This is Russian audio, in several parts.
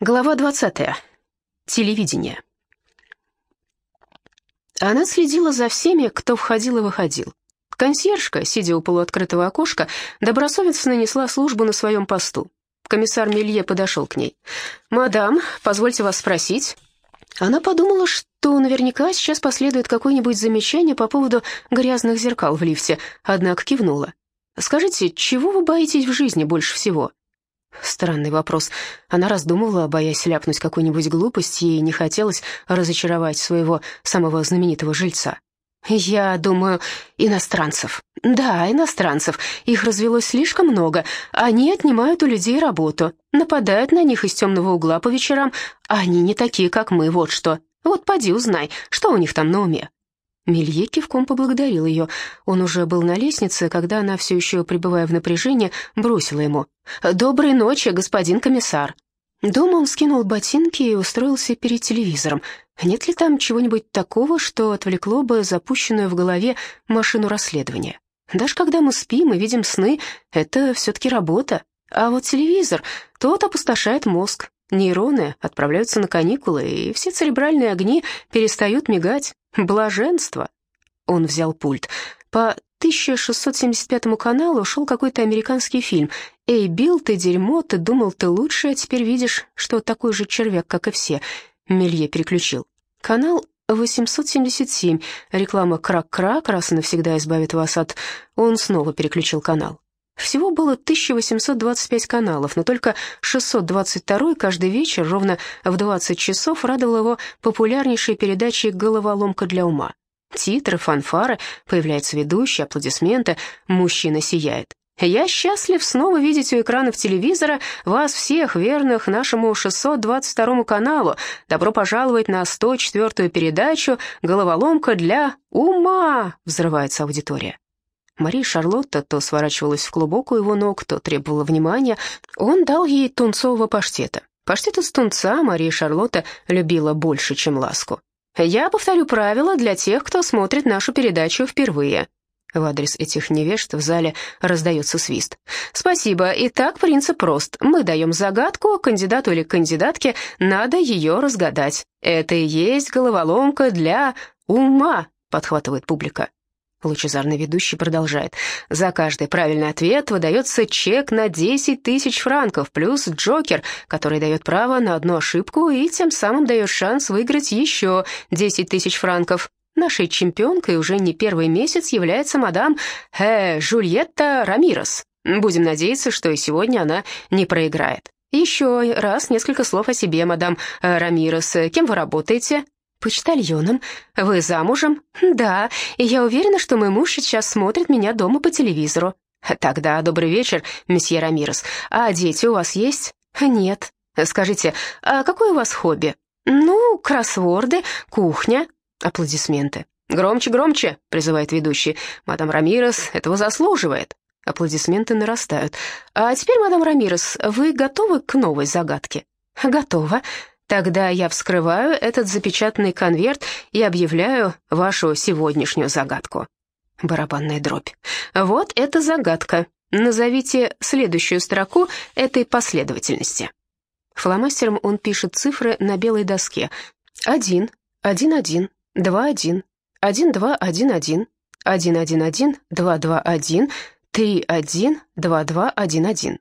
Глава 20. Телевидение. Она следила за всеми, кто входил и выходил. Консьержка, сидя у полуоткрытого окошка, добросовестно нанесла службу на своем посту. Комиссар Мелье подошел к ней. «Мадам, позвольте вас спросить». Она подумала, что наверняка сейчас последует какое-нибудь замечание по поводу грязных зеркал в лифте, однако кивнула. «Скажите, чего вы боитесь в жизни больше всего?» Странный вопрос. Она раздумывала, боясь ляпнуть какую-нибудь глупость, ей не хотелось разочаровать своего самого знаменитого жильца. «Я думаю, иностранцев. Да, иностранцев. Их развелось слишком много. Они отнимают у людей работу, нападают на них из темного угла по вечерам. Они не такие, как мы, вот что. Вот поди узнай, что у них там на уме». Мелье кивком поблагодарил ее. Он уже был на лестнице, когда она, все еще пребывая в напряжении, бросила ему. «Доброй ночи, господин комиссар». Дома он скинул ботинки и устроился перед телевизором. Нет ли там чего-нибудь такого, что отвлекло бы запущенную в голове машину расследования? Даже когда мы спим и видим сны, это все-таки работа. А вот телевизор, тот опустошает мозг. Нейроны отправляются на каникулы, и все церебральные огни перестают мигать. Блаженство. Он взял пульт. По 1675 каналу шел какой-то американский фильм. «Эй, Билл, ты дерьмо, ты думал, ты лучше, а теперь видишь, что такой же червяк, как и все». Мелье переключил. Канал 877. Реклама «Крак-крак», раз и навсегда избавит вас от... Он снова переключил канал. Всего было 1825 каналов, но только 622 каждый вечер ровно в 20 часов радовал его популярнейшей передачей «Головоломка для ума». Титры, фанфары, появляются ведущие, аплодисменты, мужчина сияет. «Я счастлив снова видеть у экранов телевизора вас всех, верных нашему 622 каналу. Добро пожаловать на 104-ю передачу «Головоломка для ума», — взрывается аудитория. Мария Шарлотта то сворачивалась в клубок у его ног, то требовала внимания. Он дал ей тунцового паштета. Паштет из тунца Мария Шарлотта любила больше, чем ласку. «Я повторю правила для тех, кто смотрит нашу передачу впервые». В адрес этих невежд в зале раздается свист. «Спасибо. Итак, принцип прост. Мы даем загадку, кандидату или кандидатке надо ее разгадать. Это и есть головоломка для ума», — подхватывает публика. Лучезарный ведущий продолжает. За каждый правильный ответ выдается чек на 10 тысяч франков, плюс джокер, который дает право на одну ошибку и тем самым дает шанс выиграть еще 10 тысяч франков. Нашей чемпионкой уже не первый месяц является мадам э, Жульетта Рамирос. Будем надеяться, что и сегодня она не проиграет. Еще раз несколько слов о себе, мадам э, Рамирос. Кем вы работаете? «Почтальоном. Вы замужем?» «Да, и я уверена, что мой муж сейчас смотрит меня дома по телевизору». «Тогда добрый вечер, месье Рамирес. А дети у вас есть?» «Нет». «Скажите, а какое у вас хобби?» «Ну, кроссворды, кухня». Аплодисменты. «Громче, громче!» — призывает ведущий. «Мадам Рамирес этого заслуживает». Аплодисменты нарастают. «А теперь, мадам Рамирес, вы готовы к новой загадке?» «Готова». Тогда я вскрываю этот запечатанный конверт и объявляю вашу сегодняшнюю загадку. Барабанная дробь. Вот эта загадка. Назовите следующую строку этой последовательности. Фломастером он пишет цифры на белой доске. 1, 1, 1, 2, 1, 1, 2, 1, 1, 1, 1, 1, 2, 2, 1, 3, 1, 2, 2, 1, 1.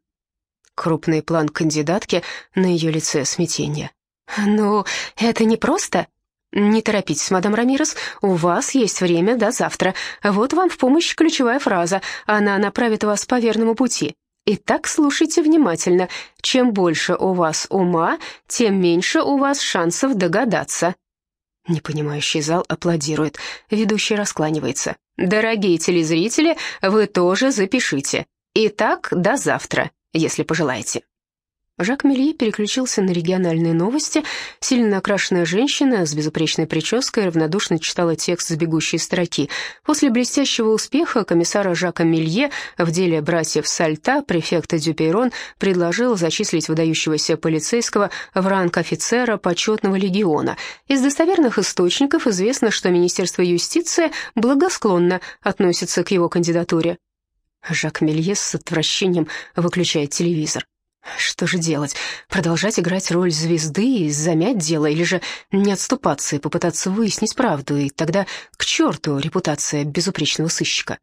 Крупный план кандидатки на ее лице смятение. «Ну, это не просто...» «Не торопитесь, мадам Рамирес, у вас есть время до завтра. Вот вам в помощь ключевая фраза, она направит вас по верному пути. Итак, слушайте внимательно. Чем больше у вас ума, тем меньше у вас шансов догадаться». Непонимающий зал аплодирует, ведущий раскланивается. «Дорогие телезрители, вы тоже запишите. Итак, до завтра, если пожелаете». Жак Мелье переключился на региональные новости. Сильно накрашенная женщина с безупречной прической равнодушно читала текст с бегущей строки. После блестящего успеха комиссара Жака Мелье в деле братьев Сальта префекта Дюпейрон предложил зачислить выдающегося полицейского в ранг офицера почетного легиона. Из достоверных источников известно, что Министерство юстиции благосклонно относится к его кандидатуре. Жак Мелье с отвращением выключает телевизор. Что же делать? Продолжать играть роль звезды и замять дело, или же не отступаться и попытаться выяснить правду, и тогда к черту репутация безупречного сыщика?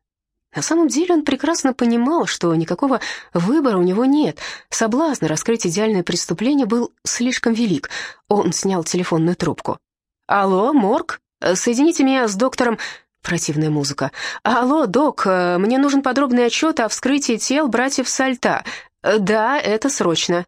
На самом деле он прекрасно понимал, что никакого выбора у него нет. Соблазн раскрыть идеальное преступление был слишком велик. Он снял телефонную трубку. «Алло, Морг? Соедините меня с доктором...» Противная музыка. «Алло, док, мне нужен подробный отчет о вскрытии тел братьев Сальта. Да, это срочно».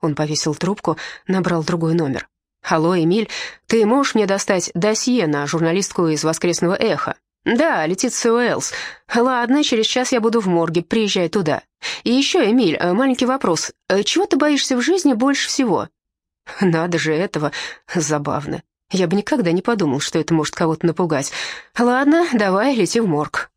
Он повесил трубку, набрал другой номер. «Алло, Эмиль, ты можешь мне достать досье на журналистку из «Воскресного эха»? «Да, Летиция Уэллс. Ладно, через час я буду в морге, приезжай туда. И еще, Эмиль, э, маленький вопрос. Э, чего ты боишься в жизни больше всего?» «Надо же этого. Забавно. Я бы никогда не подумал, что это может кого-то напугать. Ладно, давай, лети в морг».